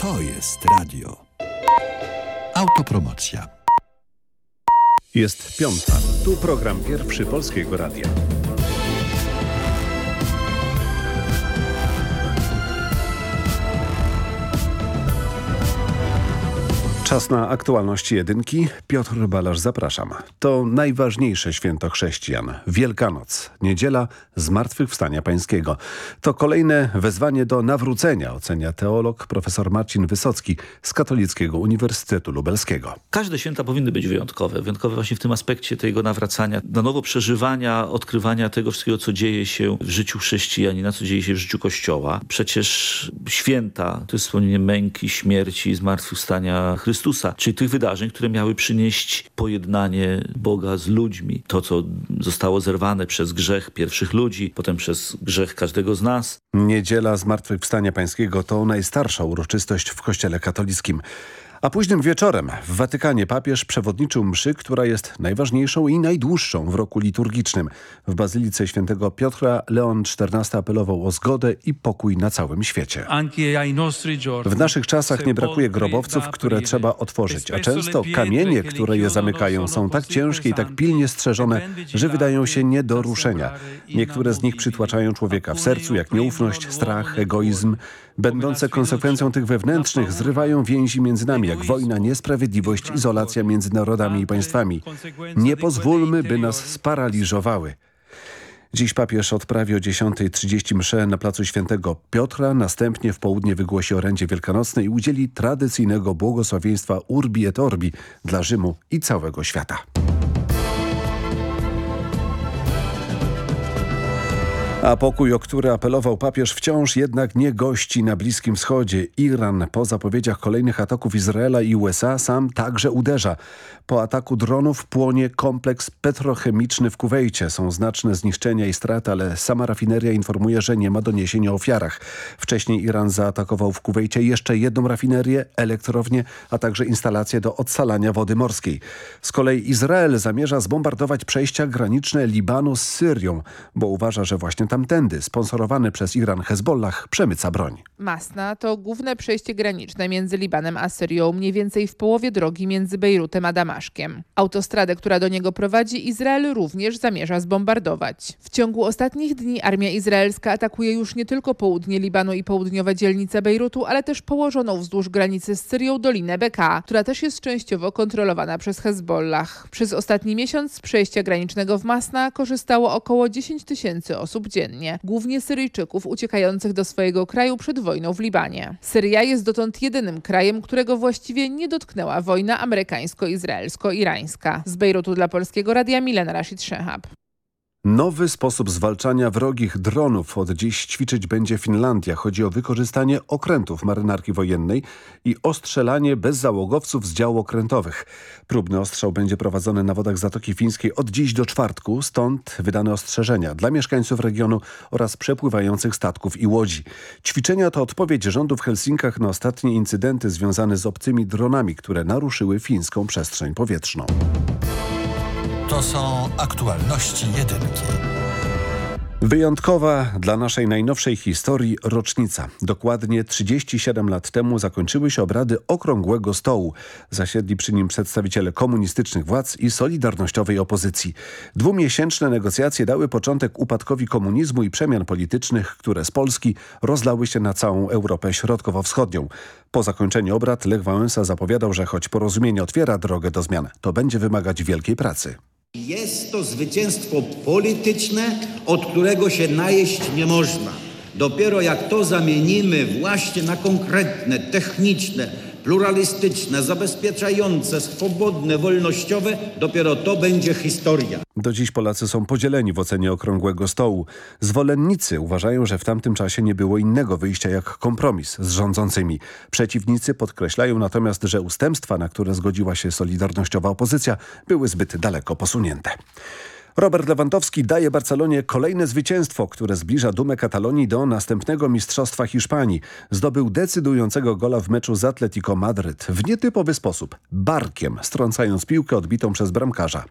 To jest radio. Autopromocja. Jest piąta. Tu program pierwszy Polskiego Radia. Czas na aktualności jedynki. Piotr Balasz, zapraszam. To najważniejsze święto chrześcijan. Wielkanoc, niedziela Zmartwychwstania Pańskiego. To kolejne wezwanie do nawrócenia, ocenia teolog profesor Marcin Wysocki z Katolickiego Uniwersytetu Lubelskiego. Każde święta powinny być wyjątkowe. Wyjątkowe właśnie w tym aspekcie tego nawracania, na nowo przeżywania, odkrywania tego wszystkiego, co dzieje się w życiu chrześcijanina, co dzieje się w życiu Kościoła. Przecież święta to jest wspomnienie męki, śmierci, zmartwychwstania Chrystusa Chrystusa, czyli tych wydarzeń, które miały przynieść pojednanie Boga z ludźmi. To, co zostało zerwane przez grzech pierwszych ludzi, potem przez grzech każdego z nas. Niedziela Zmartwychwstania Pańskiego to najstarsza uroczystość w Kościele katolickim. A późnym wieczorem w Watykanie papież przewodniczył mszy, która jest najważniejszą i najdłuższą w roku liturgicznym. W Bazylice Świętego Piotra Leon XIV apelował o zgodę i pokój na całym świecie. W naszych czasach nie brakuje grobowców, które trzeba otworzyć, a często kamienie, które je zamykają są tak ciężkie i tak pilnie strzeżone, że wydają się nie do ruszenia. Niektóre z nich przytłaczają człowieka w sercu, jak nieufność, strach, egoizm. Będące konsekwencją tych wewnętrznych zrywają więzi między nami, jak wojna, niesprawiedliwość, izolacja między narodami i państwami. Nie pozwólmy, by nas sparaliżowały. Dziś papież odprawi o 10.30 mszę na placu Świętego Piotra, następnie w południe wygłosi orędzie wielkanocne i udzieli tradycyjnego błogosławieństwa Urbi et Orbi dla Rzymu i całego świata. A pokój, o który apelował papież, wciąż jednak nie gości na Bliskim Wschodzie. Iran po zapowiedziach kolejnych ataków Izraela i USA sam także uderza. Po ataku dronów płonie kompleks petrochemiczny w Kuwejcie. Są znaczne zniszczenia i straty, ale sama rafineria informuje, że nie ma doniesień o ofiarach. Wcześniej Iran zaatakował w Kuwejcie jeszcze jedną rafinerię, elektrownię, a także instalację do odsalania wody morskiej. Z kolei Izrael zamierza zbombardować przejścia graniczne Libanu z Syrią, bo uważa, że właśnie tamtędy sponsorowany przez Iran Hezbollah przemyca broń. Masna to główne przejście graniczne między Libanem a Syrią, mniej więcej w połowie drogi między Bejrutem a Damaszkiem. Autostradę, która do niego prowadzi, Izrael również zamierza zbombardować. W ciągu ostatnich dni armia izraelska atakuje już nie tylko południe Libanu i południowe dzielnice Bejrutu, ale też położoną wzdłuż granicy z Syrią Dolinę Beka, która też jest częściowo kontrolowana przez Hezbollah. Przez ostatni miesiąc z przejścia granicznego w Masna korzystało około 10 tysięcy osób dziennie, głównie Syryjczyków uciekających do swojego kraju przed wojną w Libanie. Syria jest dotąd jedynym krajem, którego właściwie nie dotknęła wojna amerykańsko-izraelsko-irańska. Z Bejrutu dla Polskiego Radia Milena Rashid Shehab. Nowy sposób zwalczania wrogich dronów od dziś ćwiczyć będzie Finlandia. Chodzi o wykorzystanie okrętów marynarki wojennej i ostrzelanie bezzałogowców z działu okrętowych. Próbny ostrzał będzie prowadzony na wodach Zatoki Fińskiej od dziś do czwartku, stąd wydane ostrzeżenia dla mieszkańców regionu oraz przepływających statków i łodzi. Ćwiczenia to odpowiedź rządu w Helsinkach na ostatnie incydenty związane z obcymi dronami, które naruszyły fińską przestrzeń powietrzną. To są aktualności jedynki. Wyjątkowa dla naszej najnowszej historii rocznica. Dokładnie 37 lat temu zakończyły się obrady Okrągłego Stołu. Zasiedli przy nim przedstawiciele komunistycznych władz i solidarnościowej opozycji. Dwumiesięczne negocjacje dały początek upadkowi komunizmu i przemian politycznych, które z Polski rozlały się na całą Europę Środkowo-Wschodnią. Po zakończeniu obrad Lech Wałęsa zapowiadał, że choć porozumienie otwiera drogę do zmian, to będzie wymagać wielkiej pracy. Jest to zwycięstwo polityczne, od którego się najeść nie można. Dopiero jak to zamienimy właśnie na konkretne, techniczne, pluralistyczne, zabezpieczające, swobodne, wolnościowe, dopiero to będzie historia. Do dziś Polacy są podzieleni w ocenie Okrągłego Stołu. Zwolennicy uważają, że w tamtym czasie nie było innego wyjścia jak kompromis z rządzącymi. Przeciwnicy podkreślają natomiast, że ustępstwa, na które zgodziła się solidarnościowa opozycja, były zbyt daleko posunięte. Robert Lewandowski daje Barcelonie kolejne zwycięstwo, które zbliża dumę Katalonii do następnego Mistrzostwa Hiszpanii. Zdobył decydującego gola w meczu z Atletico Madryt w nietypowy sposób, barkiem, strącając piłkę odbitą przez bramkarza.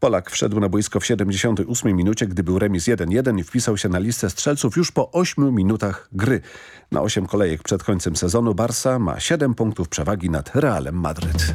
Polak wszedł na boisko w 78 minucie, gdy był remis 1-1 i wpisał się na listę strzelców już po 8 minutach gry. Na 8 kolejek przed końcem sezonu Barsa ma 7 punktów przewagi nad Realem Madryt.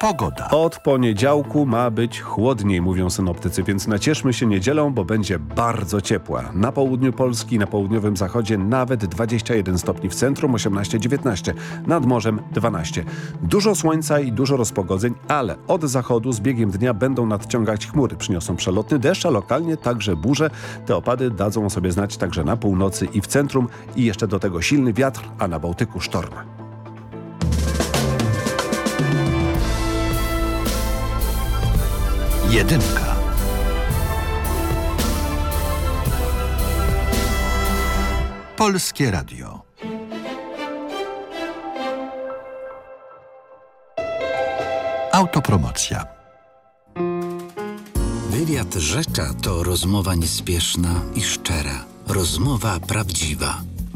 Pogoda. Od poniedziałku ma być chłodniej, mówią synoptycy, więc nacieszmy się niedzielą, bo będzie bardzo ciepła. Na południu Polski, na południowym zachodzie nawet 21 stopni, w centrum 18-19, nad morzem 12. Dużo słońca i dużo rozpogodzeń, ale od zachodu z biegiem dnia będą nadciągać chmury. Przyniosą przelotny deszcz, a lokalnie także burze. Te opady dadzą sobie znać także na północy i w centrum i jeszcze do tego silny wiatr, a na Bałtyku sztorm. Jedynka. Polskie Radio. Autopromocja. Wywiad Rzecza to rozmowa niespieszna i szczera. Rozmowa prawdziwa.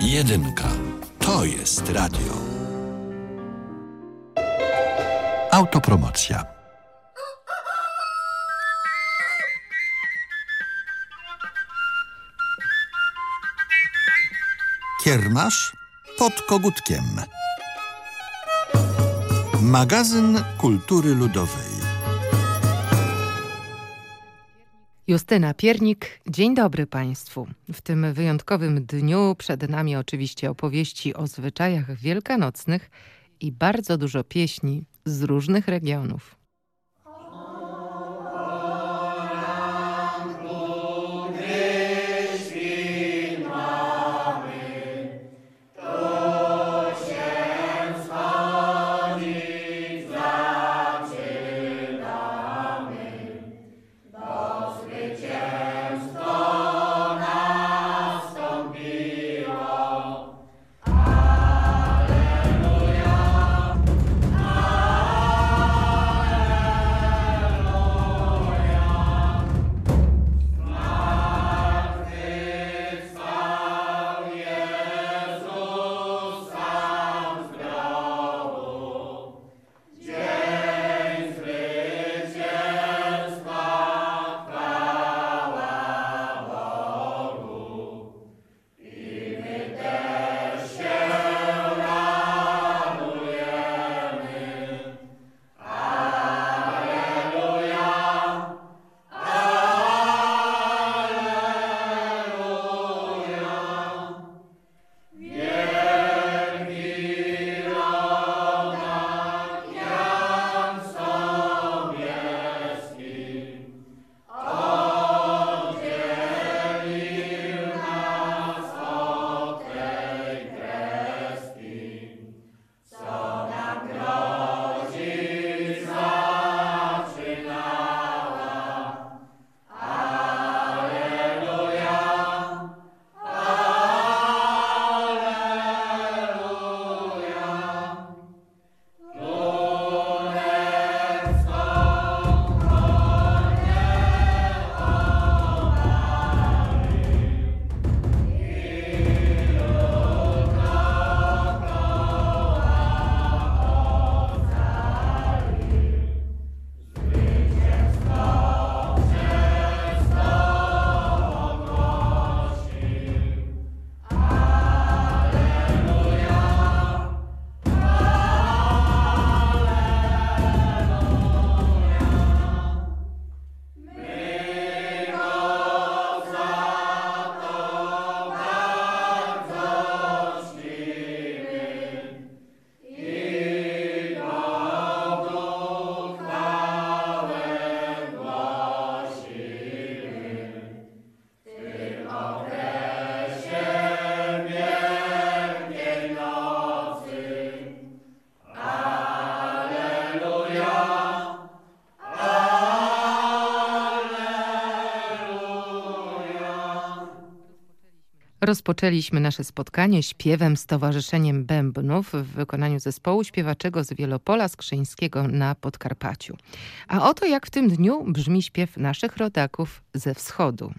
Jedynka. To jest radio. Autopromocja. Kiermasz pod kogutkiem. Magazyn Kultury Ludowej. Justyna Piernik, dzień dobry Państwu. W tym wyjątkowym dniu przed nami oczywiście opowieści o zwyczajach wielkanocnych i bardzo dużo pieśni z różnych regionów. Rozpoczęliśmy nasze spotkanie śpiewem z Towarzyszeniem Bębnów w wykonaniu zespołu śpiewaczego z Wielopola Skrzyńskiego na Podkarpaciu. A oto jak w tym dniu brzmi śpiew naszych rodaków ze wschodu.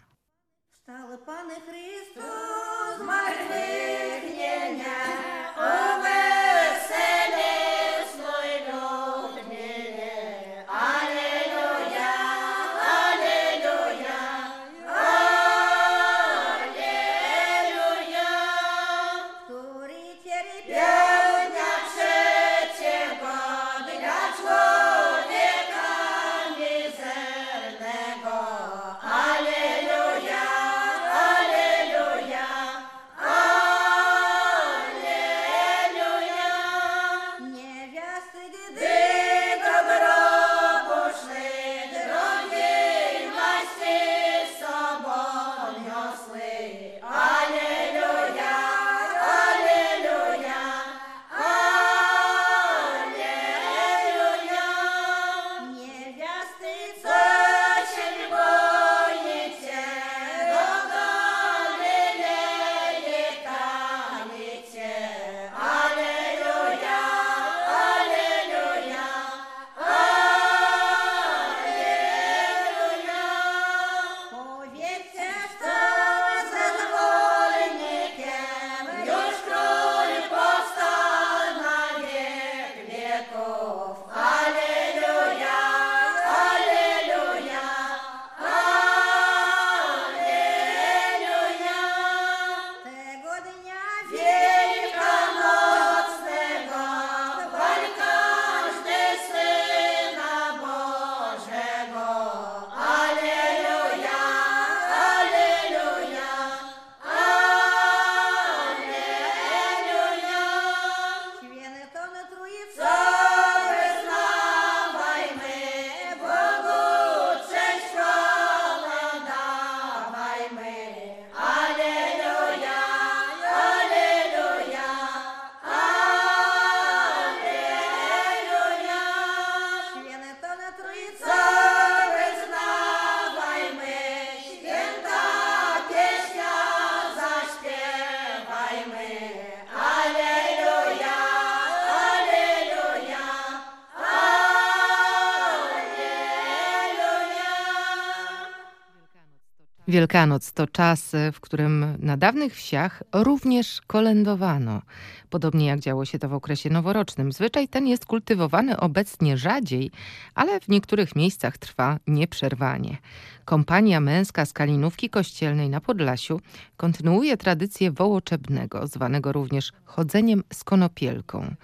Wielkanoc to czas, w którym na dawnych wsiach również kolędowano. Podobnie jak działo się to w okresie noworocznym. Zwyczaj ten jest kultywowany obecnie rzadziej, ale w niektórych miejscach trwa nieprzerwanie. Kompania męska z Kalinówki Kościelnej na Podlasiu kontynuuje tradycję wołoczebnego, zwanego również chodzeniem z konopielką.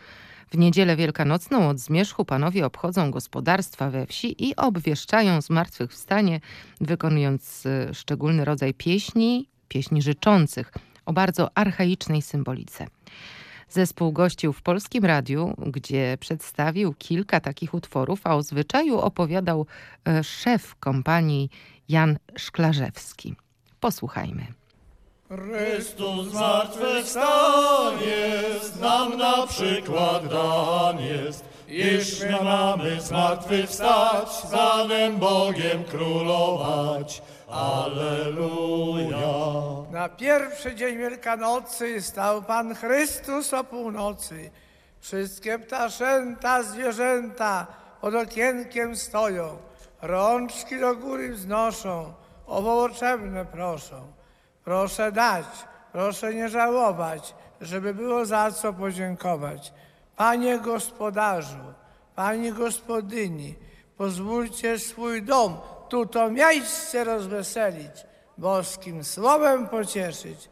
W niedzielę wielkanocną od zmierzchu panowie obchodzą gospodarstwa we wsi i obwieszczają zmartwychwstanie, wykonując y, szczególny rodzaj pieśni, pieśni życzących o bardzo archaicznej symbolice. Zespół gościł w Polskim Radiu, gdzie przedstawił kilka takich utworów, a o zwyczaju opowiadał y, szef kompanii Jan Szklarzewski. Posłuchajmy. Chrystus zmartwychwstał jest, nam na przykład dan jest. Iż my mamy zmartwychwstać, z Panem Bogiem królować. Alleluja. Na pierwszy dzień Wielkanocy stał Pan Chrystus o północy. Wszystkie ptaszęta, zwierzęta pod okienkiem stoją, rączki do góry wznoszą, owoczebne proszą. Proszę dać, proszę nie żałować, żeby było za co podziękować. Panie gospodarzu, Pani gospodyni, pozwólcie swój dom, tu to miejsce rozweselić, boskim słowem pocieszyć.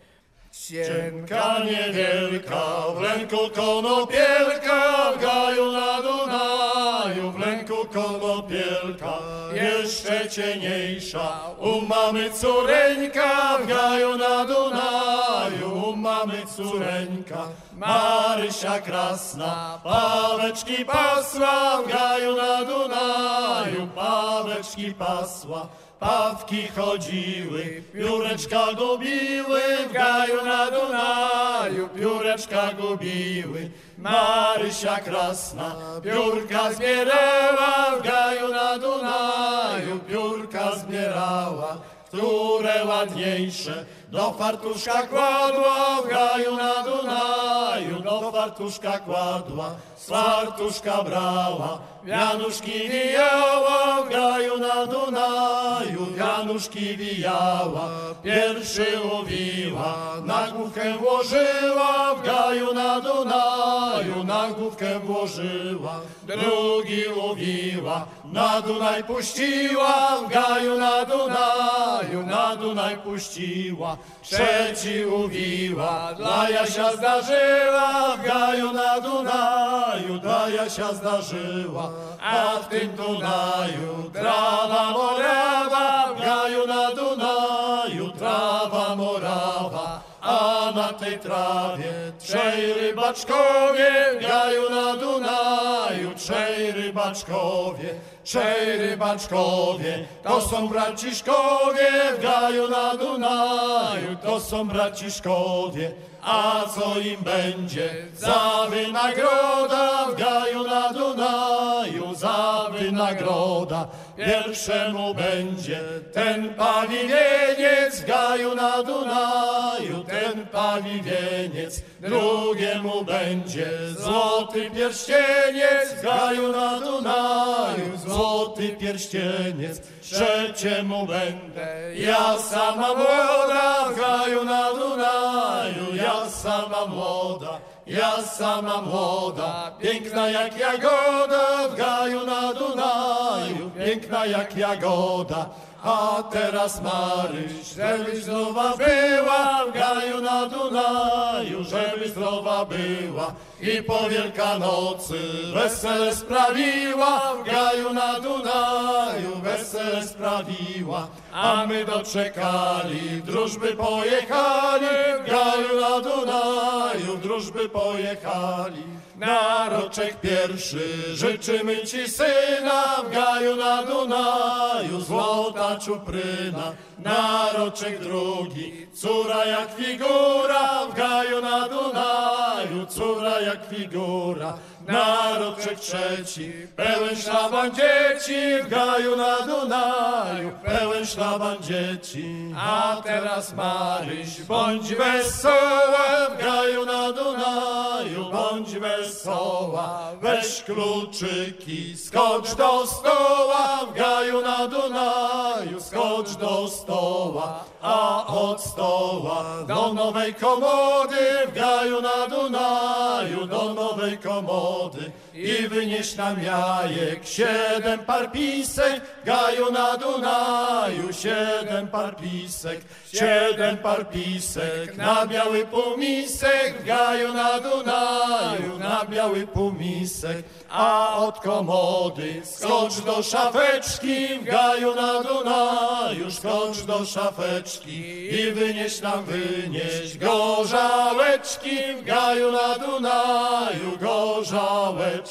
Cienka niewielka, w ręku konopielka, w gaju na Dunaju, w ręku konopielka, jeszcze cieniejsza, u mamy córeńka, w gaju na Dunaju, u mamy córeńka, Marysia krasna, paweczki pasła, w gaju na Dunaju, paweczki pasła. Pawki chodziły, pióreczka gubiły, w gaju na Dunaju, pióreczka gubiły. Marysia krasna, piórka zbierała, w gaju na Dunaju, piórka zbierała. Które ładniejsze, do fartuszka kładła w gaju na Dunaju, do fartuszka kładła, z fartuszka brała, wianuszki wijała w gaju na Dunaju, wianuszki wijała, pierwszy łowiła, na główkę włożyła w gaju na Dunaju, na główkę włożyła, drugi łowiła, na Dunaj puściła, w gaju na Dunaju, na Dunaj puściła, trzeci łowiła, dla Jasia zdarzyła, w gaju na Dunaju, dla Jasia zdarzyła, a w tym Dunaju trawa morawa, w gaju na Dunaju trawa morawa, a na tej trawie trzej rybaczkowie, w gaju na Dunaju trzej rybaczkowie, trzej rybaczkowie, to są braciszkowie, w gaju na Dunaju, to są braciszkowie, a co im będzie za wynagroda w gaju na Dunaju, za wynagroda. Pierwszemu będzie ten pawieniec w gaju na Dunaju, ten pawieniec. Drugiemu będzie złoty pierścieniec w gaju na Dunaju, złoty pierścieniec. Trzeciemu będę ja sama młoda w gaju na Dunaju, ja sama młoda. Ja sama młoda, piękna jak jagoda w gaju na Dunaju, piękna jak jagoda. A teraz Maryś, żebyś zdrowa była w gaju na Dunaju, żebyś zdrowa była i po Wielkanocy wesele sprawiła w gaju na Dunaju, wesele sprawiła. A my doczekali, drużby pojechali w gaju na Dunaju, drużby pojechali. Naroczek pierwszy, życzymy Ci syna w gaju na Dunaju, złota czupryna. Naroczek drugi, córa jak figura w gaju na Dunaju, córa jak figura. Naroczek trzeci, pełen szlaban dzieci w gaju na Dunaju, pełen szlaban dzieci. A teraz Maryś, bądź wesoła w gaju na Dunaju, bądź wesoła. Weź kluczyki, skocz do stoła w gaju na Dunaju, skocz do stoła. A od stoła do nowej komody w gaju na Dunaju, do nowej komody i wynieś nam jajek siedem par pisek gaju na Dunaju, siedem par pisek, siedem par pisek na biały półmisek gaju na Dunaju, na biały półmisek, a od komody skocz do szafeczki w gaju na Dunaju, skocz do szafeczki i wynieś nam, wynieś gorzałeczki w gaju na Dunaju, gorzałeczki.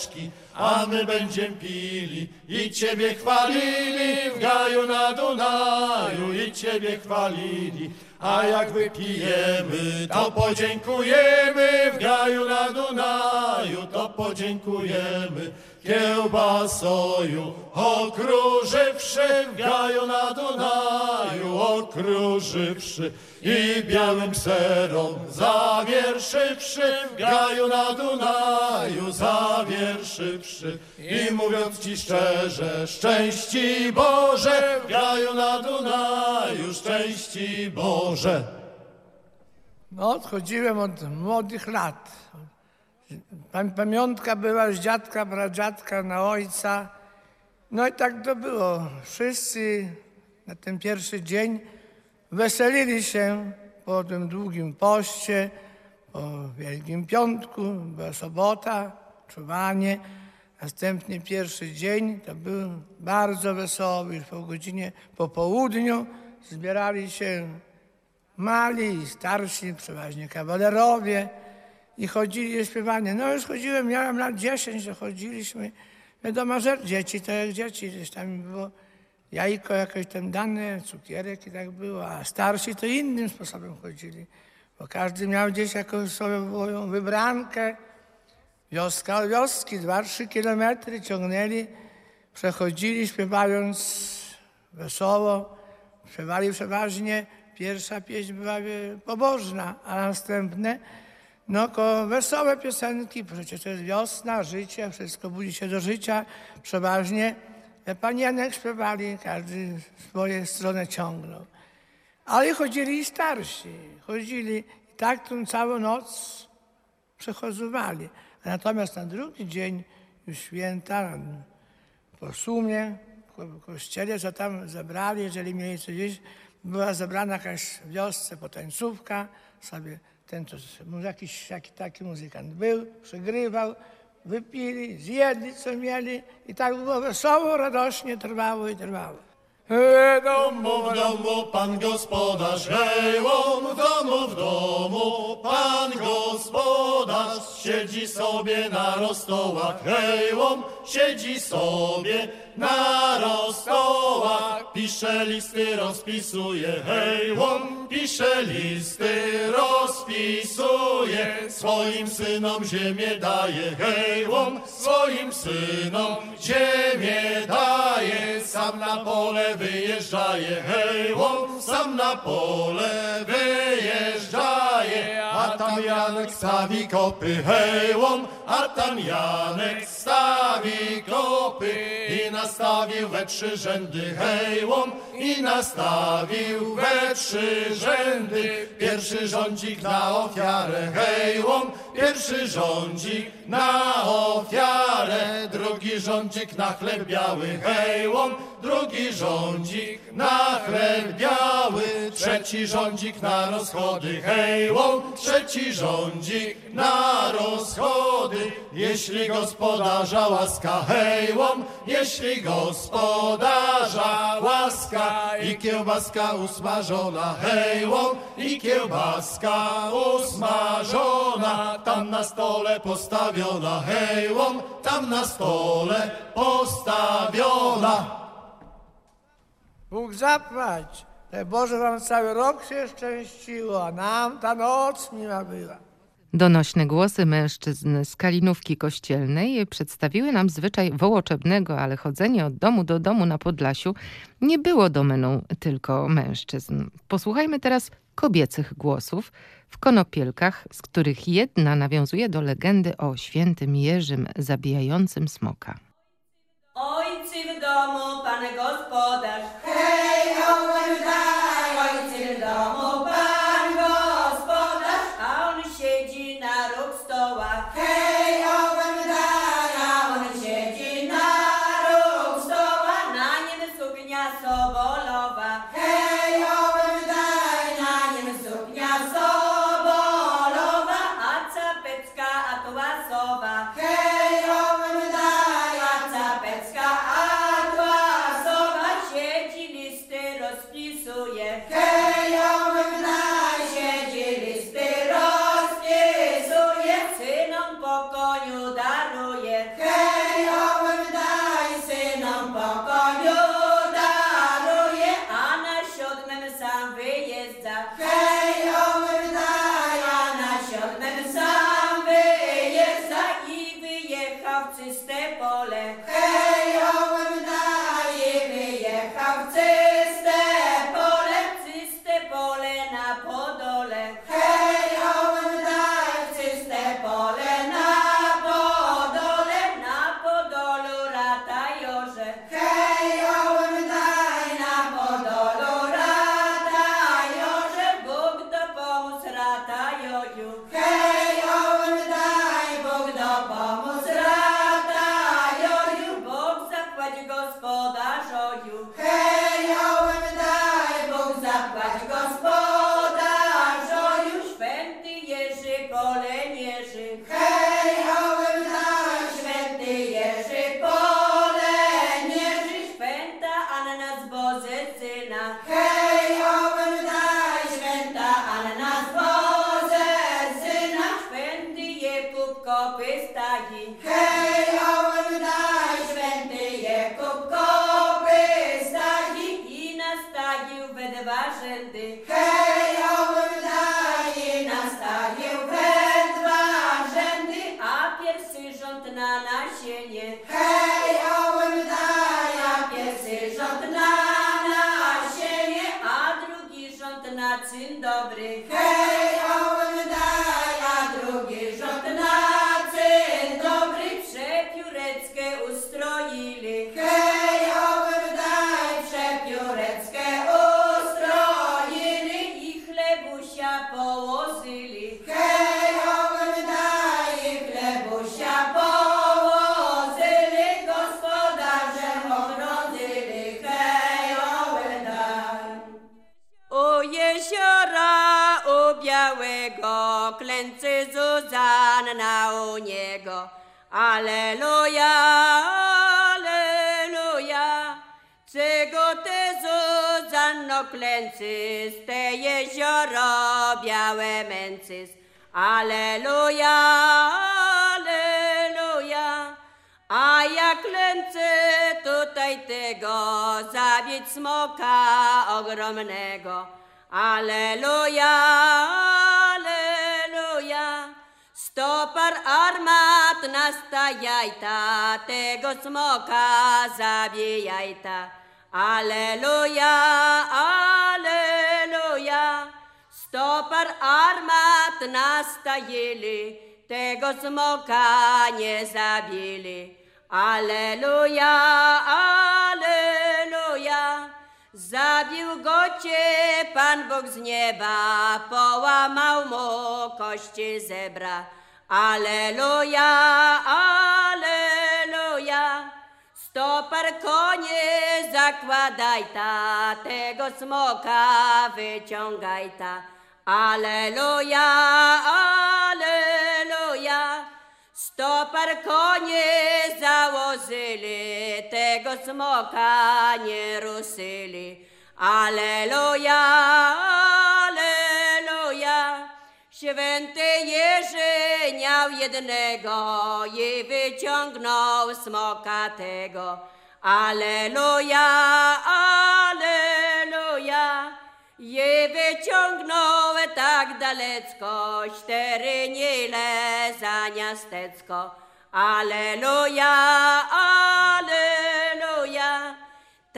A my będziemy pili i Ciebie chwalili w gaju na Dunaju i Ciebie chwalili. A jak wypijemy, to podziękujemy w gaju na Dunaju, to podziękujemy. Kiełbasoju okrużywszy w gaju na Dunaju, okrużywszy i białym serom zawierszywszy w gaju na Dunaju, zawierszywszy i mówiąc Ci szczerze, szczęści Boże w gaju na Dunaju, szczęści Boże. No, odchodziłem od młodych lat. Pam- Pamiątka była z dziadka, pradziadka na ojca. No i tak to było. Wszyscy na ten pierwszy dzień weselili się po tym długim poście, po Wielkim Piątku, była sobota, czuwanie. Następnie pierwszy dzień to był bardzo wesoły, już po godzinie, po południu zbierali się mali i starsi, przeważnie kawalerowie i chodzili śpiewanie. No już chodziłem, miałem lat 10, że chodziliśmy. Wiadomo, że dzieci to jak dzieci, gdzieś tam było jajko jakoś tam dane, cukierek i tak było, a starsi to innym sposobem chodzili, bo każdy miał gdzieś jakąś swoją wybrankę. Wioska od wioski, dwa, trzy kilometry ciągnęli, przechodzili śpiewając wesoło, śpiewali przeważnie Pierwsza pieśń była pobożna, a następne no ko wesołe piosenki, przecież to jest wiosna, życie, wszystko budzi się do życia, przeważnie. Pan Janek śpiewali, każdy swoje stronę ciągnął. Ale chodzili i starsi, chodzili i tak tą całą noc przechodzowali. Natomiast na drugi dzień już święta, po sumie, w kościele, co tam zebrali, jeżeli mieli coś gdzieś, była zebrana jakaś wiosce potańcówka, sobie ten to jakiś, jakiś taki muzykant był, przegrywał, wypili, zjedli co mieli i tak było wesoło, radośnie trwało i trwało. Hej, domu w domu pan gospodarz, hej, w domu w domu pan gospodarz siedzi sobie na rostołach, hej, łom siedzi sobie na rostołach, pisze listy, rozpisuje, hej, łom pisze listy, rozpisuje, swoim synom ziemię daje, hej, łom swoim synom ziemię daje, sam na pole wyjeżdżaje, hej, łom sam na pole wyjeżdżaje, tam Janek stawi kopy, hej, łom, a tam Janek stawi kopy i nastawił we trzy rzędy, hej, łom, i nastawił we trzy rzędy. Pierwszy rządzik na ofiarę, hej, łom, pierwszy rządzik na ofiarę, drugi rządzik na chleb biały, hej, łom, drugi rządzik na chleb biały, trzeci rządzik na rozchody, hej, łom, trzeci rządzik na rozchody, jeśli gospodarza łaska, hej, łom, jeśli gospodarza łaska i kiełbaska usmażona, hej, łom, i kiełbaska usmażona, tam na stole postawiona, hej, łom, tam na stole postawiona. Bóg zapłać. Boże wam cały rok się szczęściło, a nam ta noc miła była. Donośne głosy mężczyzn z Kalinówki Kościelnej przedstawiły nam zwyczaj wołoczebnego, ale chodzenie od domu do domu na Podlasiu nie było domeną tylko mężczyzn. Posłuchajmy teraz kobiecych głosów w konopielkach, z których jedna nawiązuje do legendy o świętym Jerzym zabijającym smoka. Ojcy w domu, pan gospodarz, hej, ołek daj, Jerzy Aleluja, aleluja. Czego ty Zuzanno klęcys, te jezioro białe męcys. Aleluja, aleluja. A jak klęcę tutaj tego zabić smoka ogromnego. Aleluja. Stopar armat nastajajta, tego smoka zabijajta. Aleluja, aleluja. Stopar armat nastajili, tego smoka nie zabili. Aleluja, aleluja. Zabił go cię Pan Bóg z nieba, połamał mu kości zebra. Aleluja, aleluja. Stopar konie zakładaj ta, tego smoka wyciągaj ta. Aleluja, aleluja. Stopar konie założyli, tego smoka nie ruszyli. Aleluja. Święty Jerzy miał jednego i wyciągnął smoka tego. Aleluja, aleluja. Je wyciągnął tak dalecko, cztery nile za miastecko. Aleluja, aleluja.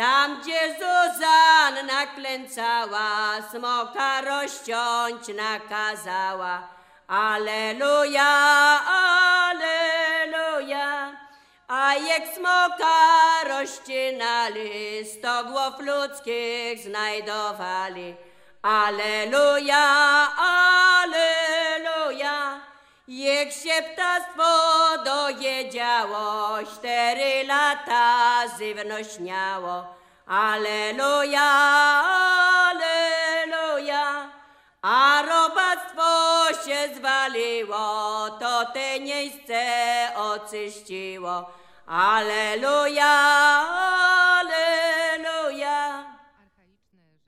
Tam, gdzie Zuzanna klęcała, smoka rozciąć nakazała. Aleluja, aleluja. A jak smoka rozcinali, sto głów ludzkich znajdowali. Aleluja, aleluja. Jak się ptactwo dojedziało, cztery lata żywnośniało. Aleluja, aleluja. A robactwo się zwaliło, to te miejsce oczyściło. Aleluja, aleluja.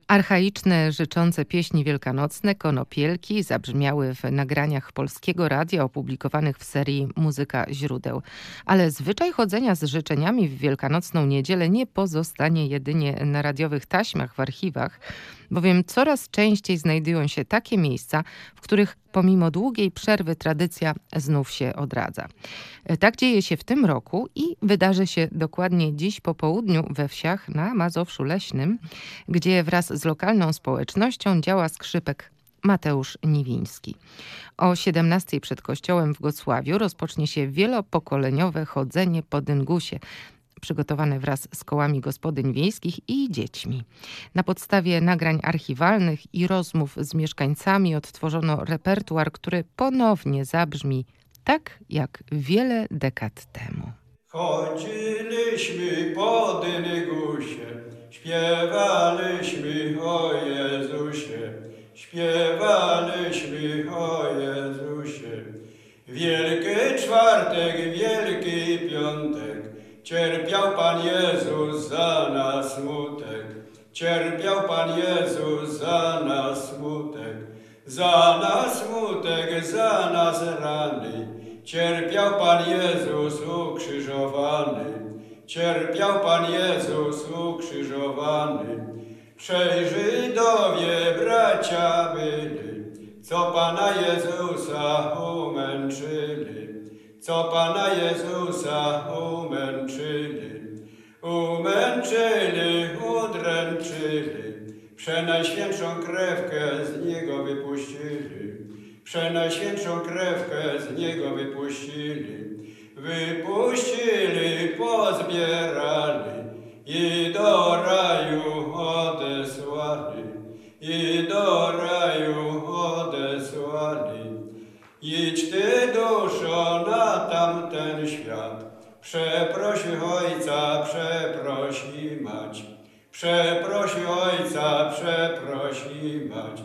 Archaiczne, życzące pieśni wielkanocne konopielki zabrzmiały w nagraniach polskiego radia opublikowanych w serii Muzyka źródeł. Ale zwyczaj chodzenia z życzeniami w wielkanocną niedzielę nie pozostanie jedynie na radiowych taśmach w archiwach, bowiem coraz częściej znajdują się takie miejsca, w których pomimo długiej przerwy tradycja znów się odradza. Tak dzieje się w tym roku i wydarzy się dokładnie dziś po południu we wsiach na Mazowszu Leśnym, gdzie wraz z lokalną społecznością działa skrzypek Mateusz Niwiński. O 17 przed kościołem w Gocławiu rozpocznie się wielopokoleniowe chodzenie po dyngusie, przygotowane wraz z kołami gospodyń wiejskich i dziećmi. Na podstawie nagrań archiwalnych i rozmów z mieszkańcami odtworzono repertuar, który ponownie zabrzmi tak jak wiele dekad temu. Chodziliśmy po Dynygusie, śpiewaliśmy o Jezusie, śpiewaliśmy o Jezusie. Wielki czwartek, wielki piątek, cierpiał Pan Jezus za nas smutek. Cierpiał Pan Jezus za nas smutek, za nas smutek, za nas rany. Cierpiał Pan Jezus ukrzyżowany, cierpiał Pan Jezus ukrzyżowany. Trzej Żydowie bracia byli, co Pana Jezusa umęczyli, co Pana Jezusa umęczyli. Umęczyli, udręczyli, Przenajświętszą krewkę z niego wypuścili, przenajświętszą krewkę z niego wypuścili. Wypuścili, pozbierali i do raju odesłali, i do raju odesłali. Idź ty przeprosi ojca, przeprosi mać. Przeprosi ojca, przeprosi mać.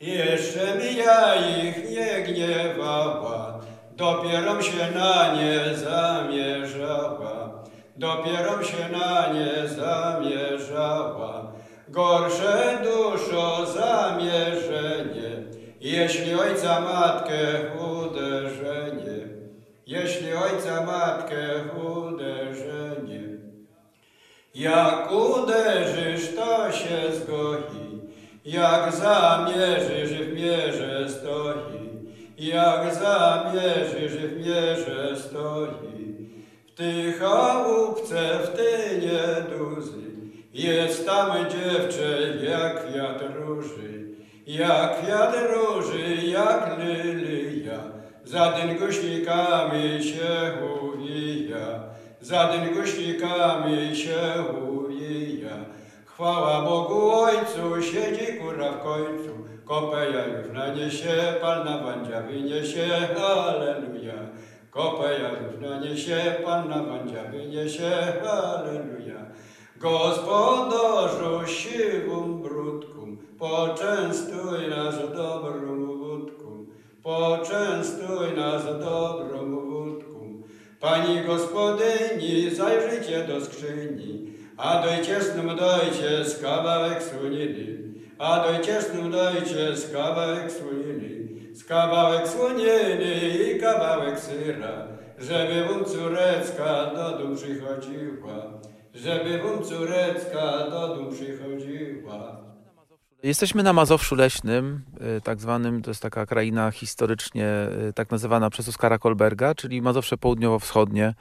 Jeszcze mi ja ich nie gniewała, dopierom się na nie zamierzała. Dopierom się na nie zamierzała. Gorsze duszo zamierzenie, jeśli ojca matkę uderzenie. Jeśli ojca matkę uderzenie. Jak uderzysz, to się zgoi, jak zamierzysz, w mierze stoi. Jak zamierzysz, w mierze stoi. W ty chałupce, w ty nieduzy, jest tam dziewczę jak kwiat róży, jak kwiat róży, jak lilia, za dynguśnikami się uwija za dynguśnikami się uwija. Chwała Bogu Ojcu, siedzi kura w końcu, kopeja już naniesie, Pan na wandzia wyniesie, Alleluja. Kopeja już naniesie, Pan na wandzia wyniesie, Alleluja. Gospodarzu siwą brudką, poczęstuj nas dobrą poczęstuj nas dobrą wódką. Pani gospodyni, zajrzyjcie do skrzyni, a dojciesnym dojcie z kawałek słoniny, a dojciesnym dojcie z kawałek słoniny, z kawałek słoniny i kawałek syra, żeby wam córecka do dół przychodziła, żeby wam córecka do dół przychodziła. Jesteśmy na Mazowszu Leśnym, y, tak zwanym, to jest taka kraina historycznie y, tak nazywana przez Oskara Kolberga, czyli Mazowsze Południowo-Wschodnie.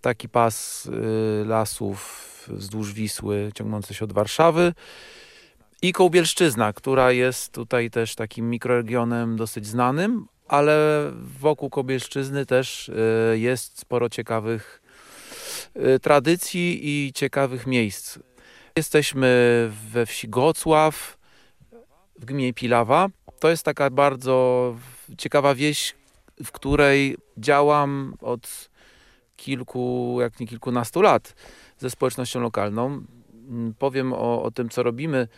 Taki pas y, lasów wzdłuż Wisły ciągnący się od Warszawy. I Kołbielszczyzna, która jest tutaj też takim mikroregionem dosyć znanym, ale wokół Kołbielszczyzny też jest sporo ciekawych tradycji i ciekawych miejsc. Jesteśmy we wsi Gocław, w gminie Pilawa. To jest taka bardzo ciekawa wieś, w której działam od kilku, jak nie kilkunastu lat ze społecznością lokalną. Mm, powiem o, o tym, co robimy.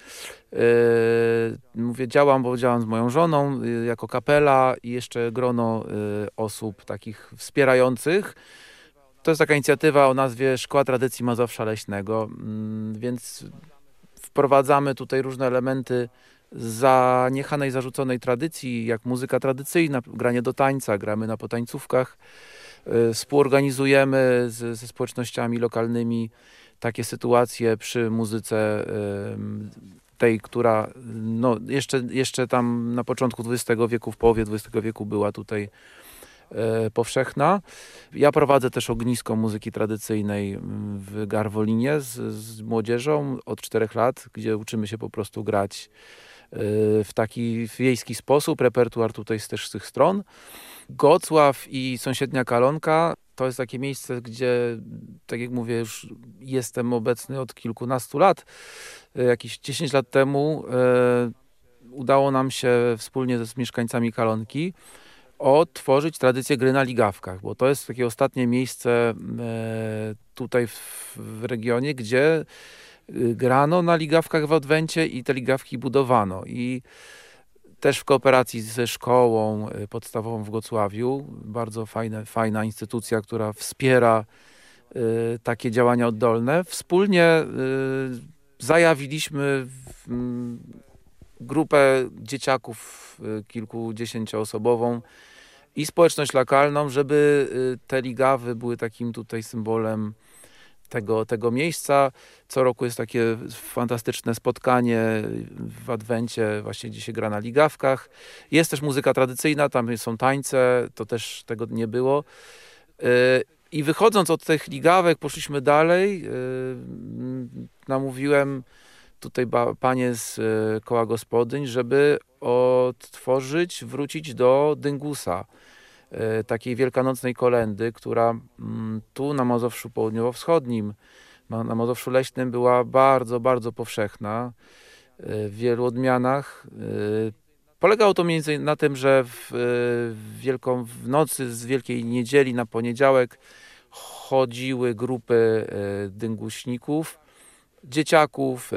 Yy, mówię, działam, bo działam z moją żoną yy, jako kapela i jeszcze grono yy, osób takich wspierających. To jest taka inicjatywa o nazwie Szkoła Tradycji Mazowsza Leśnego, yy, więc wprowadzamy tutaj różne elementy zaniechanej, zarzuconej tradycji, jak muzyka tradycyjna, granie do tańca, gramy na potańcówkach. Y, współorganizujemy ze społecznościami lokalnymi takie sytuacje przy muzyce tej, która no, jeszcze, jeszcze tam na początku XX wieku, w połowie XX wieku była tutaj e, powszechna. Ja prowadzę też ognisko muzyki tradycyjnej w Garwolinie z, z młodzieżą od czterech lat, gdzie uczymy się po prostu grać w taki wiejski sposób. Repertuar tutaj jest też z tych stron. Gocław i sąsiednia Kalonka to jest takie miejsce, gdzie, tak jak mówię, już jestem obecny od kilkunastu lat. E, jakieś 10 lat temu e, udało nam się wspólnie z mieszkańcami Kalonki otworzyć tradycję gry na ligawkach, bo to jest takie ostatnie miejsce e, tutaj w, w regionie, gdzie grano na ligawkach w Adwencie i te ligawki budowano. I też w kooperacji ze szkołą y, podstawową w Gocławiu, bardzo fajne, fajna instytucja, która wspiera y, takie działania oddolne. Wspólnie zajawiliśmy grupę dzieciaków kilkudziesięcioosobową i społeczność lokalną, żeby te ligawy były takim tutaj symbolem tego, tego miejsca. Co roku jest takie fantastyczne spotkanie w Adwencie, właśnie gdzie się gra na ligawkach. Jest też muzyka tradycyjna, tam są tańce, to też tego nie było. Y, I wychodząc od tych ligawek, poszliśmy dalej. Y, namówiłem tutaj panie z e, koła gospodyń, żeby odtworzyć, wrócić do dyngusa, takiej wielkanocnej kolendy, która mm, tu na Mazowszu Południowo-Wschodnim, na Mazowszu Leśnym była bardzo, bardzo powszechna w wielu odmianach. Polegało to między na tym, że w, wielką, w nocy z Wielkiej Niedzieli na poniedziałek chodziły grupy dynguśników, dzieciaków, e,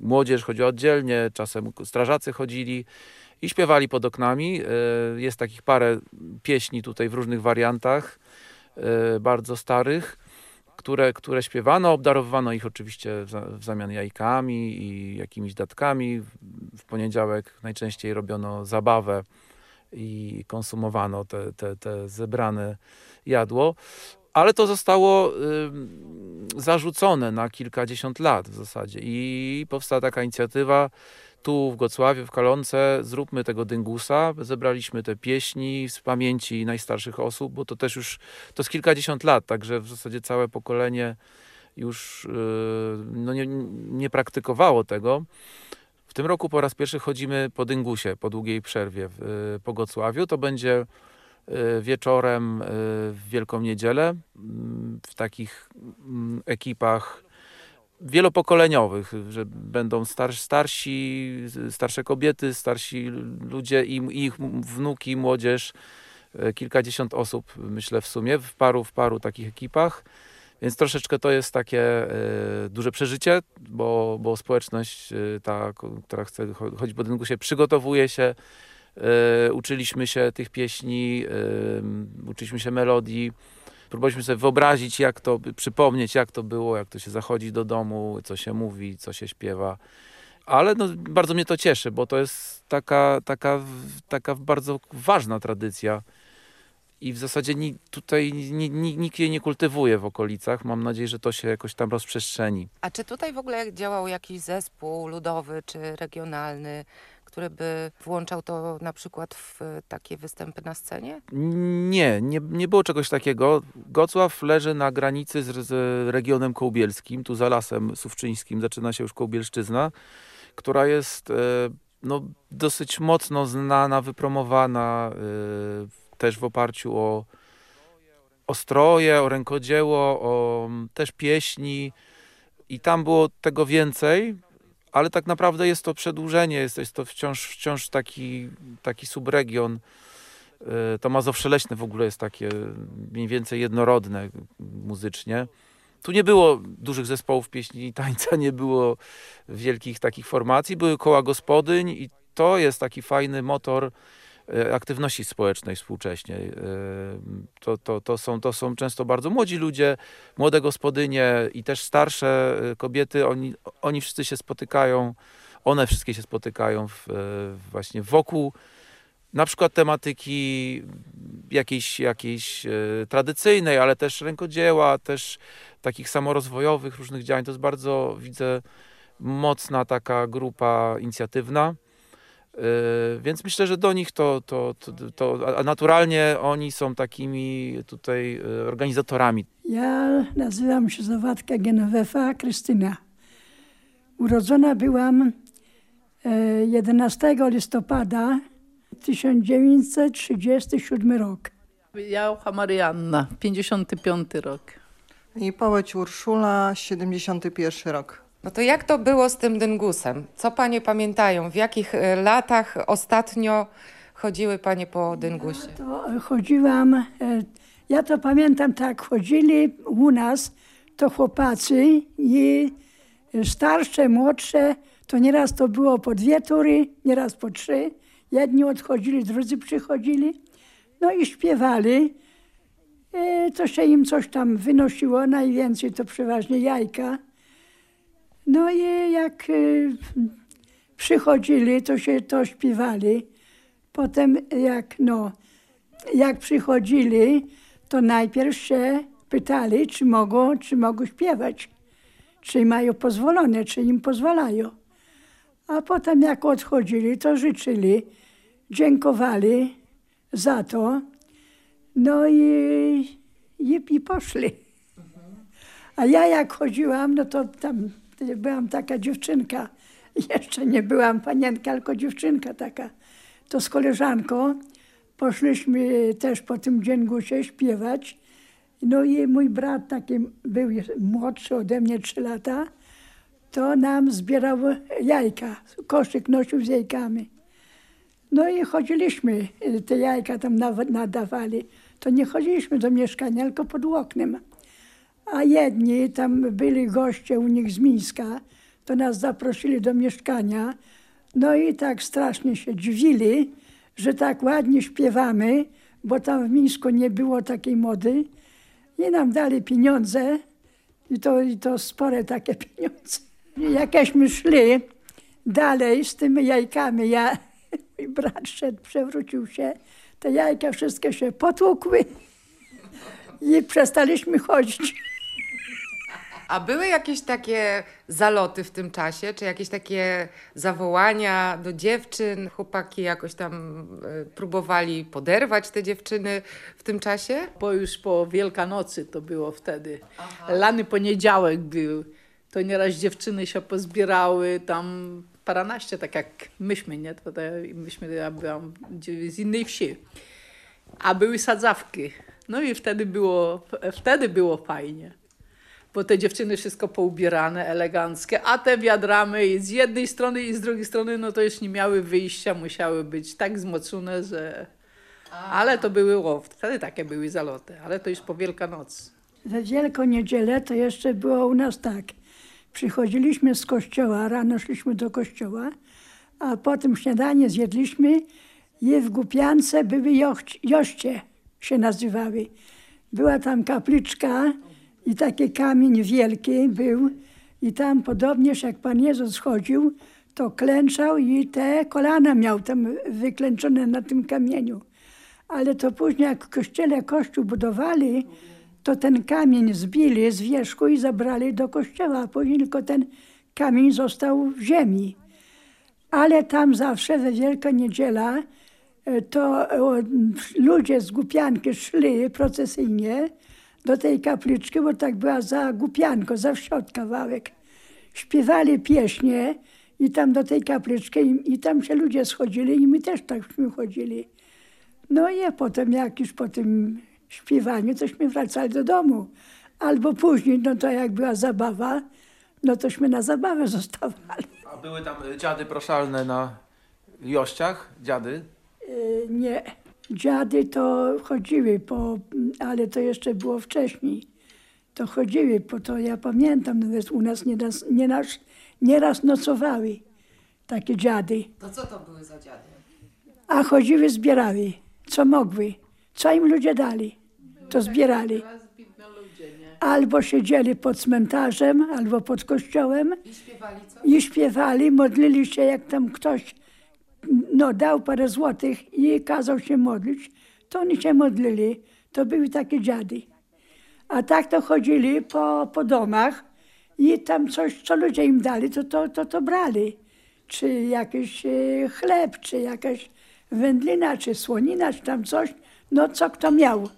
młodzież chodziła oddzielnie, czasem strażacy chodzili i śpiewali pod oknami. E, jest takich parę pieśni tutaj w różnych wariantach, e, bardzo starych, które, które śpiewano. Obdarowywano ich oczywiście w zamian jajkami i jakimiś datkami. W poniedziałek najczęściej robiono zabawę i konsumowano te, te, te zebrane jadło ale to zostało zarzucone na kilkadziesiąt lat w zasadzie i powstała taka inicjatywa tu w Gocławiu, w Kalonce, zróbmy tego dyngusa, zebraliśmy te pieśni z pamięci najstarszych osób, bo to też już, to jest kilkadziesiąt lat, także w zasadzie całe pokolenie już y, no nie, nie praktykowało tego. W tym roku po raz pierwszy chodzimy po dyngusie, po długiej przerwie w, y, po Gocławiu. To będzie Y, wieczorem w Wielką Niedzielę mm, w takich mm, ekipach wielopokoleniowych, że będą star starsi, starsze kobiety, starsi ludzie i ich wnuki, młodzież, y, kilkadziesiąt osób myślę w sumie, w paru, w paru takich ekipach. Więc troszeczkę to jest takie y, duże przeżycie, bo, bo społeczność y, ta, która chce chodzić po budynku się przygotowuje się E, uczyliśmy się tych pieśni, e, uczyliśmy się melodii. Próbowaliśmy sobie wyobrazić, jak to, przypomnieć, jak to było, jak to się zachodzi do domu, co się mówi, co się śpiewa. Ale no, bardzo mnie to cieszy, bo to jest taka, taka, taka bardzo ważna tradycja. I w zasadzie ni, tutaj ni, ni, nikt jej nie kultywuje w okolicach. Mam nadzieję, że to się jakoś tam rozprzestrzeni. A czy tutaj w ogóle działał jakiś zespół ludowy czy regionalny, który by włączał to na przykład w takie występy na scenie? Nie, nie, nie było czegoś takiego. Gocław leży na granicy z, z regionem kołbielskim, tu za lasem suwczyńskim zaczyna się już Kołbielszczyzna, która jest e, no, dosyć mocno znana, wypromowana e, też w oparciu o, o stroje, o rękodzieło, o też pieśni i tam było tego więcej ale tak naprawdę jest to przedłużenie, jest, jest to wciąż, wciąż taki, taki subregion. E, to Mazowsze Leśne w ogóle jest takie mniej więcej jednorodne muzycznie. Tu nie było dużych zespołów pieśni i tańca, nie było wielkich takich formacji, były koła gospodyń i to jest taki fajny motor aktywności społecznej współcześnie. E, to, to, to, są, to są często bardzo młodzi ludzie, młode gospodynie i też starsze e, kobiety. Oni, oni wszyscy się spotykają, one wszystkie się spotykają w, właśnie wokół na przykład tematyki jakiejś, jakiejś tradycyjnej, ale też rękodzieła, też takich samorozwojowych różnych działań. To jest bardzo, widzę, mocna taka grupa inicjatywna. Yy, więc myślę, że do nich to, to, to, to, a naturalnie oni są takimi tutaj yy, organizatorami. Ja nazywam się Zowatka Genowefa Krystyna. Urodzona byłam 11 e, listopada 1937 rok. Jaucha Marianna, 55 rok. I Pałeć Urszula, 71 rok. No to jak to było z tym dyngusem? Co panie pamiętają? W jakich e, latach ostatnio chodziły panie po dyngusie? Ja to chodziłam, e, ja to pamiętam tak, chodzili u nas to chłopacy i starsze, młodsze, to nieraz to było po dwie tury, nieraz po trzy. Jedni odchodzili, drudzy przychodzili, no i śpiewali. E, to się im coś tam wynosiło, najwięcej to przeważnie jajka. No i jak y, przychodzili, to się to śpiewali. Potem jak, no, jak przychodzili, to najpierw się pytali, czy mogą, czy mogą śpiewać, czy mają pozwolone, czy im pozwalają. A potem jak odchodzili, to życzyli, dziękowali za to, no i, i, i poszli. A ja jak chodziłam, no to tam byłam taka dziewczynka. Jeszcze nie byłam panienka, tylko dziewczynka taka. To z koleżanką poszliśmy też po tym dzięgusie śpiewać. No i mój brat taki był młodszy ode mnie trzy lata, to nam zbierał jajka. Koszyk nosił z jajkami. No i chodziliśmy, te jajka tam nadawali. To nie chodziliśmy do mieszkania, tylko pod oknem. A jedni, tam byli goście u nich z Mińska, to nas zaprosili do mieszkania. No i tak strasznie się dziwili, że tak ładnie śpiewamy, bo tam w Mińsku nie było takiej mody. I nam dali pieniądze, i to, i to spore takie pieniądze. Jakieśmy szli dalej z tymi jajkami, ja, mój brat szedł, przewrócił się, te jajka wszystkie się potłukły i przestaliśmy chodzić. A były jakieś takie zaloty w tym czasie, czy jakieś takie zawołania do dziewczyn? Chłopaki jakoś tam e, próbowali poderwać te dziewczyny w tym czasie? Bo już po Wielkanocy to było wtedy. Lany poniedziałek był. To nieraz dziewczyny się pozbierały tam paranaście, tak jak myśmy, nie? To, to myśmy, ja byłam z innej wsi. A były sadzawki. No i wtedy było, wtedy było fajnie bo te dziewczyny wszystko poubierane, eleganckie, a te wiadramy i z jednej strony i z drugiej strony, no to już nie miały wyjścia, musiały być tak zmocone, że... Ale to były, o, wtedy takie były zaloty, ale to już po Wielkanocy. Za Wielką Niedzielę to jeszcze było u nas tak. Przychodziliśmy z kościoła, rano szliśmy do kościoła, a potem śniadanie zjedliśmy i w Głupiance były joście, się nazywały. Była tam kapliczka, i taki kamień wielki był i tam podobnież jak Pan Jezus chodził, to klęczał i te kolana miał tam wyklęczone na tym kamieniu. Ale to później jak kościele kościół budowali, to ten kamień zbili z wierzchu i zabrali do kościoła, a później tylko ten kamień został w ziemi. Ale tam zawsze we Wielka Niedziela e, to ludzie z Głupianki szli procesyjnie do tej kapliczki, bo tak była za głupianko, za wsiot kawałek. Śpiewali pieśnie i tam do tej kapliczki i, i tam się ludzie schodzili i my też takśmy chodzili. No i potem jak już po tym śpiewaniu, tośmy wracali do domu. Albo później, no to jak była zabawa, no tośmy na zabawę zostawali. A były tam dziady proszalne na jościach? Dziady? Yy, nie. Dziady to chodziły, po, ale to jeszcze było wcześniej. To chodziły, po to ja pamiętam, nawet u nas nieraz, nieraz, nieraz nocowały takie dziady. To co to były za dziady? A chodziły, zbierały, co mogły. Co im ludzie dali, to zbierali. Albo siedzieli pod cmentarzem, albo pod kościołem I śpiewali co? i śpiewali, modlili się, jak tam ktoś no, dał parę złotych i kazał się modlić, to oni się modlili. To były takie dziady. A tak to chodzili po, po domach i tam coś, co ludzie im dali, to to, to, to brali. Czy jakiś e, chleb, czy jakaś wędlina, czy słonina, czy tam coś. No co kto miał.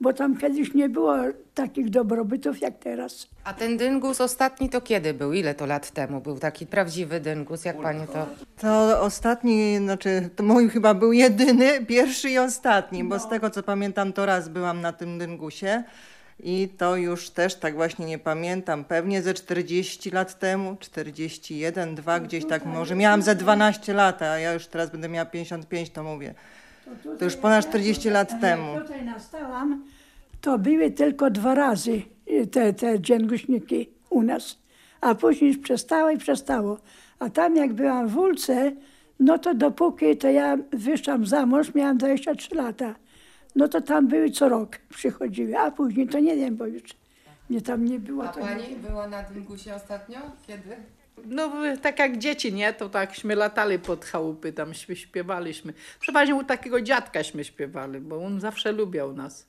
Bo tam kiedyś nie było takich dobrobytów jak teraz. A ten dyngus ostatni to kiedy był? Ile to lat temu był taki prawdziwy dyngus, jak pani to... To ostatni, znaczy to mój chyba był jedyny, pierwszy i ostatni, bo z tego co pamiętam to raz byłam na tym dyngusie i to już też tak właśnie nie pamiętam, pewnie ze 40 lat temu, 41, 2 gdzieś tak może. Miałam ze 12 lat, a ja już teraz będę miała 55, to mówię. To już ponad 40 lat temu. Jak tutaj nastałam, to były tylko dwa razy te, te dzięguśniki u nas. A później już przestało i przestało. A tam jak byłam w Wólce, no to dopóki to ja wyszłam za mąż, miałam 23 lata. No to tam były co rok, przychodziły. A później to nie wiem, bo już mnie tam nie było. A to pani nie... była na dyngusie ostatnio? Kiedy? No tak jak dzieci, nie? To takśmy latali pod chałupy, tam śpie- śpiewaliśmy. Przeważnie u takiego dziadkaśmy śpiewali, bo on zawsze lubiał nas.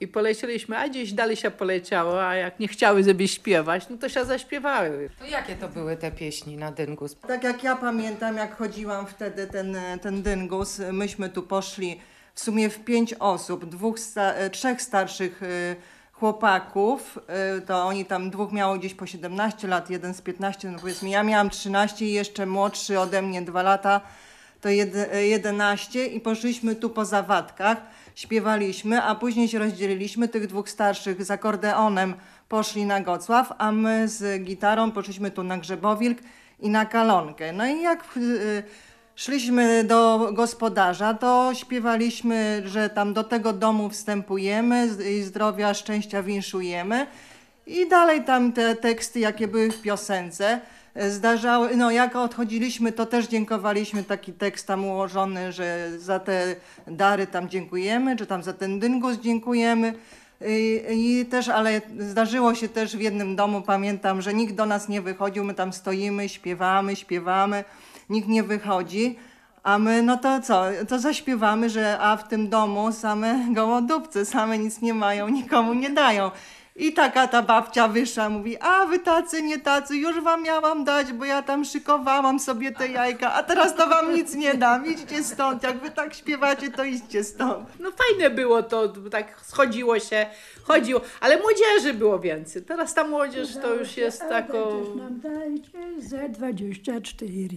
I polecieliśmy, a gdzieś dalej się poleciało, a jak nie chciały, żeby śpiewać, no to się zaśpiewały. To jakie to były te pieśni na dyngus? Tak jak ja pamiętam, jak chodziłam wtedy ten, ten dyngus, myśmy tu poszli w sumie w pięć osób, dwóch sta- trzech starszych y, chłopaków, y, to oni tam dwóch miało gdzieś po 17 lat, jeden z 15, no powiedzmy ja miałam 13 i jeszcze młodszy ode mnie dwa lata, to jed- 11 i poszliśmy tu po zawadkach, śpiewaliśmy, a później się rozdzieliliśmy, tych dwóch starszych z akordeonem poszli na Gocław, a my z gitarą poszliśmy tu na Grzebowilk i na Kalonkę. No i jak y, szliśmy do gospodarza, to śpiewaliśmy, że tam do tego domu wstępujemy i zdrowia, szczęścia winszujemy. I dalej tam te teksty, jakie były w piosence, e, zdarzały, no jak odchodziliśmy, to też dziękowaliśmy, taki tekst tam ułożony, że za te dary tam dziękujemy, czy tam za ten dyngus dziękujemy. I, I też, ale zdarzyło się też w jednym domu, pamiętam, że nikt do nas nie wychodził, my tam stoimy, śpiewamy, śpiewamy, nikt nie wychodzi. A my, no to co, to zaśpiewamy, że a w tym domu same gołodupcy, same nic nie mają, nikomu nie dają. I taka ta babcia wyższa mówi, a wy tacy, nie tacy, już wam miałam dać, bo ja tam szykowałam sobie te jajka, a teraz to wam nic nie dam, idźcie stąd, jak wy tak śpiewacie, to idźcie stąd. No fajne było to, tak schodziło się, chodziło, ale młodzieży było więcej. Teraz ta młodzież to już jest taką... Nam dajcie ze 24,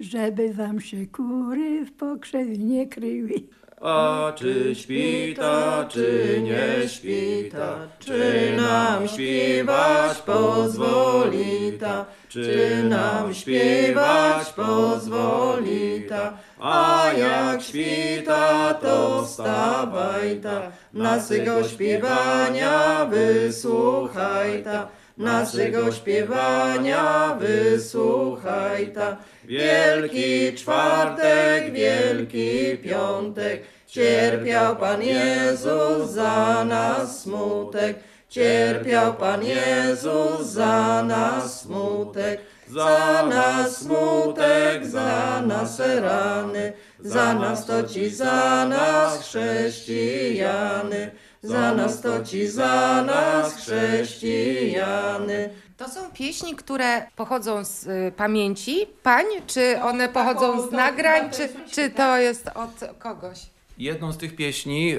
żeby wam się kury w pokrzewie nie kryły. A czy śpita, czy nie śpita, czy nam śpiewać pozwolita, czy nam śpiewać pozwolita, a jak śpita, to wstawaj ta, naszego śpiewania wysłuchaj ta, naszego śpiewania wysłuchaj ta. Wielki czwartek, wielki piątek, cierpiał Pan Jezus za nas smutek, cierpiał Pan Jezus za nas smutek, za nas smutek, za nasze rany, za nas to ci, za nas chrześcijany, za nas to ci, za nas chrześcijany. To są pieśni, które pochodzą z y, pamięci pań, czy one pochodzą z nagrań, czy, czy to jest od kogoś? Jedną z tych pieśni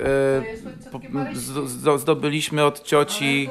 po, z, z, zdobyliśmy od cioci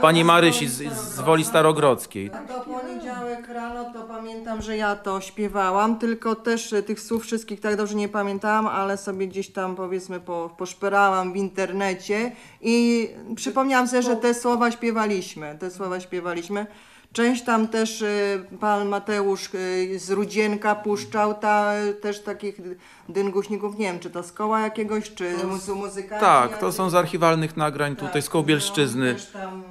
pani Marysi z, z Woli Starogrodzkiej. A to poniedziałek rano to pamiętam, że ja to śpiewałam, tylko też e, tych słów wszystkich tak dobrze nie pamiętałam, ale sobie gdzieś tam powiedzmy po, poszperałam w internecie i przypomniałam sobie, że te słowa śpiewaliśmy, te słowa śpiewaliśmy. Część tam też y, pan Mateusz y, z Rudzienka puszczał, ta, też takich dynguśników, nie wiem, czy to z koła jakiegoś, czy muzy muzykanci. Tak, to są z archiwalnych nagrań tutaj z Kołbielszczyzny. Też tam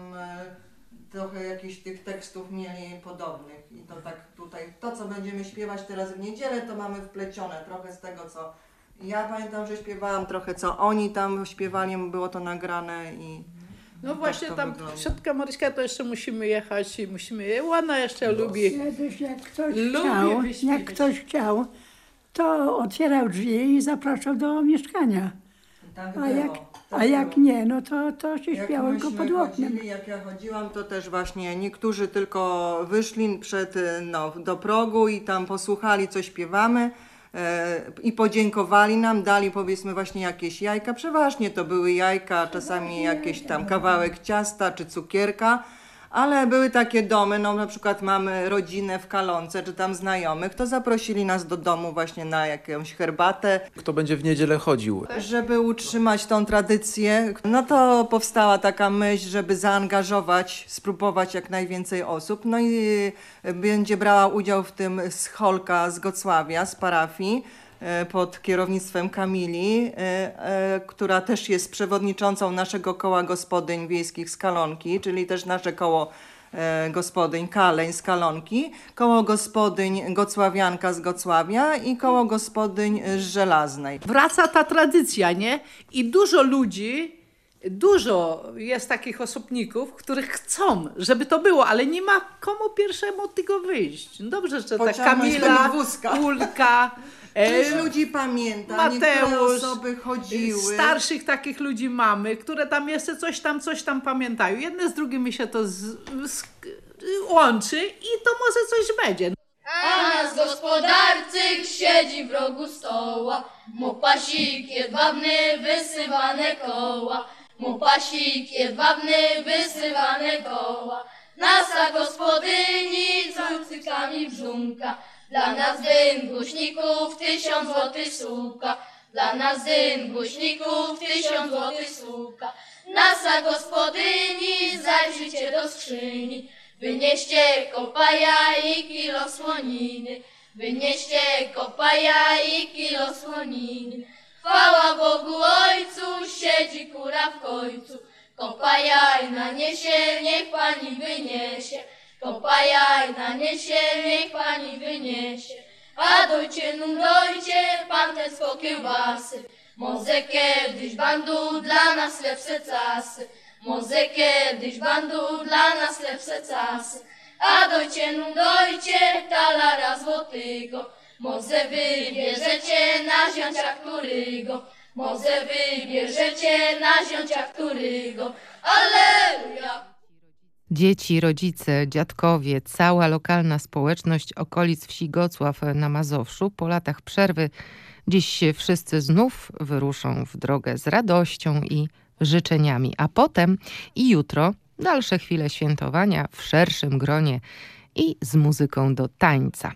trochę jakichś tych tekstów mieli podobnych i to tak tutaj, to co będziemy śpiewać teraz w niedzielę, to mamy wplecione trochę z tego, co ja pamiętam, że śpiewałam, trochę co oni tam śpiewali, było to nagrane i No tak właśnie tam wygląda. Środka Maryśka to jeszcze musimy jechać i musimy... Ona jeszcze lubi... Kiedyś jak ktoś Lubię chciał, wyśpiewać. jak ktoś chciał, to otwierał drzwi i zapraszał do mieszkania. Tak A było, jak, tak a jak było. nie, no to, to się Jak śpiało tylko pod oknem. chodzili, jak ja chodziłam, to też właśnie niektórzy tylko wyszli przed, no, do progu i tam posłuchali, co śpiewamy i podziękowali nam, dali powiedzmy właśnie jakieś jajka. Przeważnie to były jajka, czasami jakieś tam kawałek ciasta czy cukierka. Ale były takie domy, no na przykład mamy rodzinę w Kalonce, czy tam znajomych, to zaprosili nas do domu właśnie na jakąś herbatę, Kto będzie w niedzielę chodził? żeby utrzymać tą tradycję, no to powstała taka myśl, żeby zaangażować, spróbować jak najwięcej osób. No i y, będzie brała udział w tym scholka z Gocławia, z parafii pod kierownictwem Kamili, y, y, która też jest przewodniczącą naszego koła gospodyń wiejskich z Kalonki, czyli też nasze koło e, gospodyń Kaleń z Kalonki, koło gospodyń Gocławianka z Gocławia i koło gospodyń z Żelaznej. Wraca ta tradycja, nie? I dużo ludzi, dużo jest takich osobników, których chcą, żeby to było, ale nie ma komu pierwszemu tego wyjść. Dobrze, że tak Pociągnąć Kamila, tego wózka. Ulka, e, Część ludzi pamięta, niektóre Mateusz, osoby chodziły. starszych takich ludzi mamy, które tam jeszcze coś tam, coś tam pamiętają. Jedne z drugimi się to z, z, łączy i to może coś będzie. A nas gospodarczyk siedzi w rogu stoła, mu pasik jedwabny, wysywane koła. Mu pasik jedwabny, wysywane koła. Nasza gospodyni z brzunka. Dla nas dyn głośników tysiąc złotych słupka. Dla nas dyn głośników tysiąc złotych słupka. Nasza gospodyni, zajrzyjcie do skrzyni. Wynieście kopaja i kilo słoniny. Wynieście kopaja i kilo słoniny. Chwała Bogu Ojcu, siedzi kura w końcu. Kopajaj naniesie, niech pani wyniesie. Kopajaj naniesie, niech pani wyniesie. A dojcie, nun dojcie, pan ten sko kiełbasy. Może kiedyś bandu dla nas lepsze czasy. Może kiedyś bandu dla nas lepsze czasy. A dojcie, nun dojcie, talara złotego. Może wybierzecie na ziącia którygo. Może wybierzecie na ziącia którygo. Alleluja! Dzieci, rodzice, dziadkowie, cała lokalna społeczność okolic wsi Gocław na Mazowszu po latach przerwy dziś wszyscy znów wyruszą w drogę z radością i życzeniami, a potem i jutro dalsze chwile świętowania w szerszym gronie i z muzyką do tańca.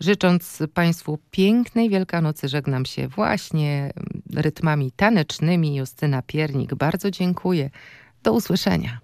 Życząc Państwu pięknej Wielkanocy, żegnam się właśnie rytmami tanecznymi. Justyna Piernik, bardzo dziękuję. Do usłyszenia.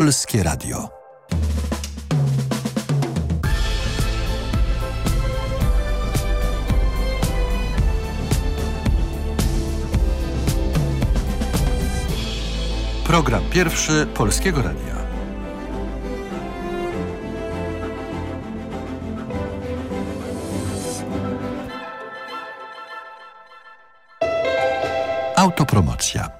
Polskie Radio. Program pierwszy Polskiego Radia. Autopromocja.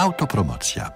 Autopromocja.